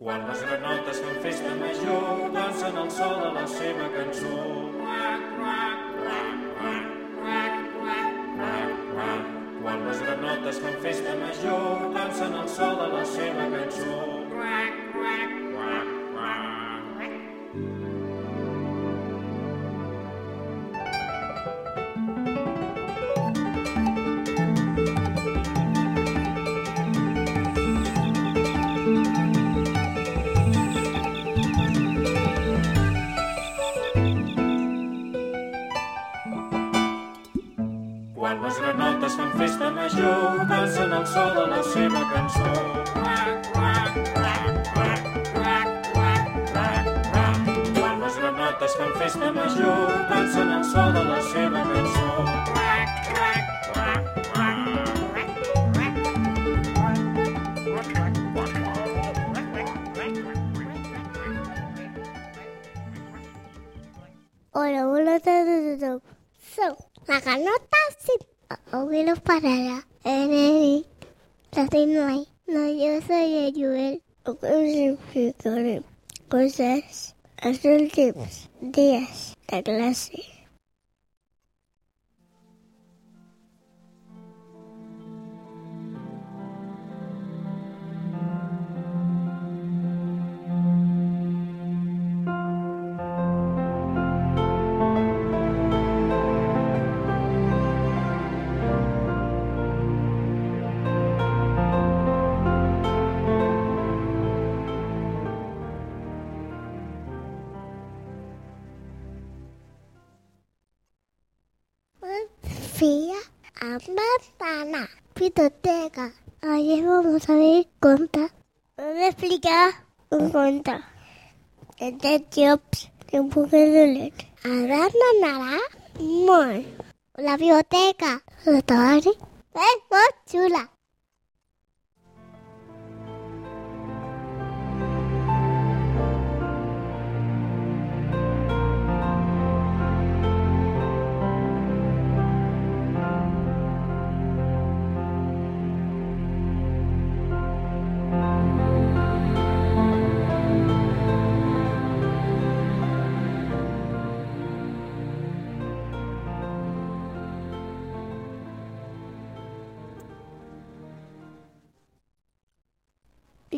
Quan les granotes fan festa major, dansen el sol de la seva cançó. Quan les granotes fan festa major, Quan les granotes fan festa major, calcen al so de la seva cançó. Quan les granotes fan festa major, calcen al so de la seva cançó. Hola, Hola, buenas tardes a So, la canota, sí. Abuelo parada. Eres la no hay. No, yo soy el Joel. ¿Cómo significa cosas? Los últimos días de clase. Sofía Pitoteca. Ayer vamos a ver conta. Me explicar un conta. Este Jobs de un poco de leer. Ahora Muy. La biblioteca. la tarde. Es Muy chula.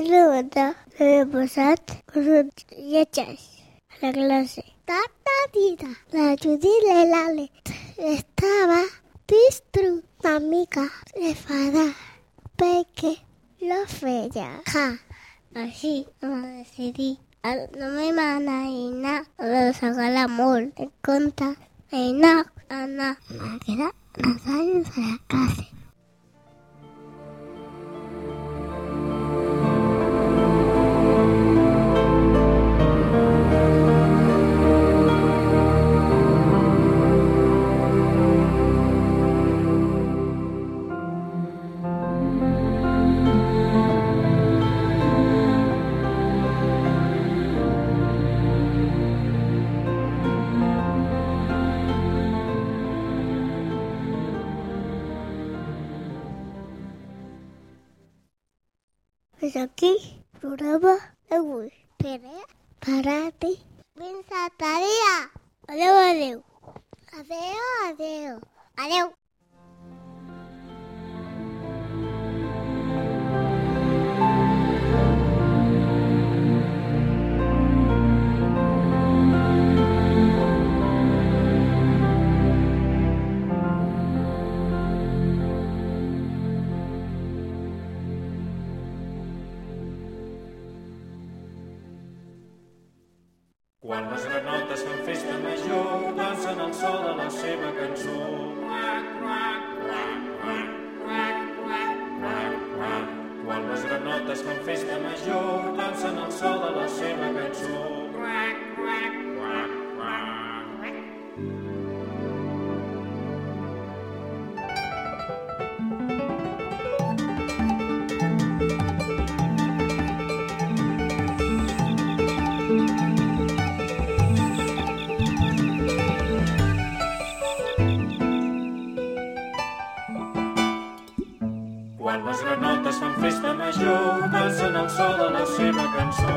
luego me posat con sus chichas a la clase. Tata la la le estaba distru, amiga, le fada, porque lo feia. Ja, así me decidí. Ah, no me mana y nada, lo saca el amor, te conta, y nada, nada, años en la clase. Fins aquí, programa d'avui. Pere, parati, fins l'altre dia. Adéu, adéu. Adéu, adéu. Adéu. Quan les granotes fan festa major, dansen el sol a la seva cançó. Quac, quac, quac, quac, quac, Quan les granotes fan festa major, dansen el sol a la seva cançó. Quac, quac, meva cançó.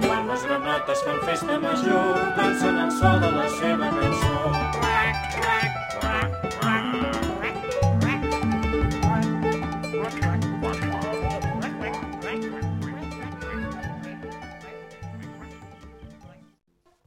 Quan les granotes fan festa major, dansen el so de la seva cançó.